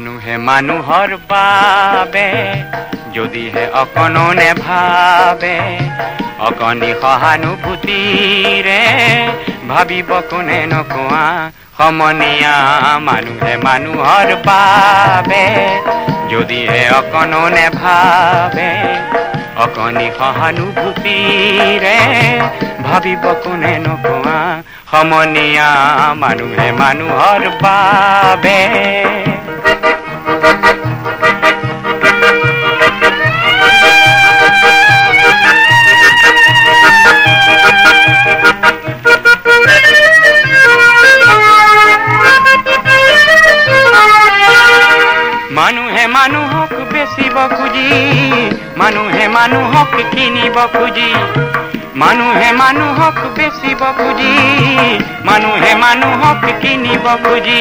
মানুহে মানুহৰ বাবে যদিহে অকণো নেভাবে অকণি সহানুভূতিৰে ভাবিব কোনে নকোৱা সমনীয়া মানুহে মানুহৰ বাবে যদিহে অকণো নেভাবে অকণি সহানুভূতিৰে ভাবিব কোনে নকোৱা সমনীয়া মানুহে মানুহৰ বাবে মানুহে মানুহক বেচিব খুজি। মানুহে মানুহক কিনিব খুজি। মানুহে মানুহক বেচিব খুজি। মানুহে মানুহক কিনিব খুজি।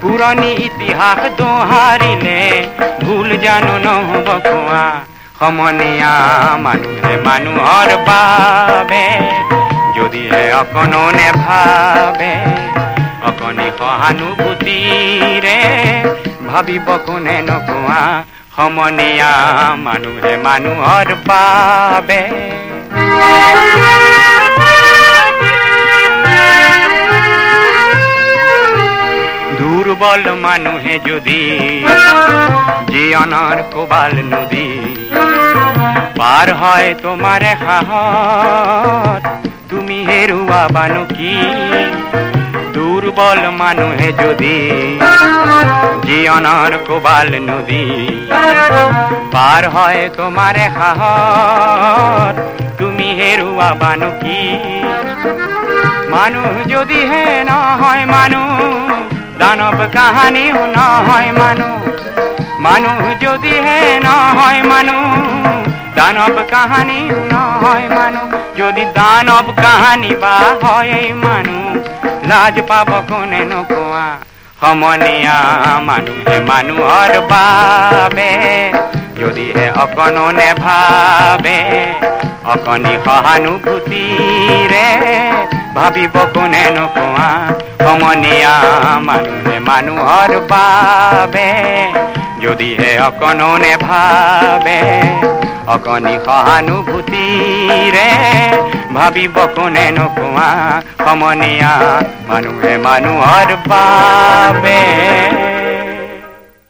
পুৰণি ইতিহাস দোহাৰিলে ভুল জানো নহ'ব কোৱা। সমনীয়া মানুহে মানুহৰ বাবে, যদিহে অকণো নেভাবে। অকণি সহানুভূতিৰে ভাবিব কোনে নকোৱা সমনীয়া মানুহে মানুহৰ বাবে দুৰ্বল মানুহে যদি জীৱনৰ কোবাল নদী পাৰ হয় তোমাৰ সাহত তুমি হেৰুৱাবানো কি দুৰ্বল মানুহে যদি জীৱনৰ কোবাল নদী। পাৰ হয় তোমাৰ সাহত তুমি হেৰুৱাবানো কি মানুহ যদিহে নহয় মানুহ দানৱ কাহানিও নহয় মানুহ। মানুহ যদিহে নহয় মানুহ দানৱ কাহানিও নহয় মানুহ। যদি দানৱ কাহানি বা হয় মানুহ লাজ পাব কোনে নকোৱা সমনীয়া মানুহে মানুহৰ বাবে যদিহে অকণো নেভাবে অকণি সহানুভূতিৰে ভাবিব কোনে নকোৱা সমনীয়া মানুহে মানুহৰ বাবে যদিহে অকণো নেভাবে অকণি সহানুভূতিৰে ভাবিব কোনে নকোৱা সমনীয়া। মানুহে মানুহৰ বাবে।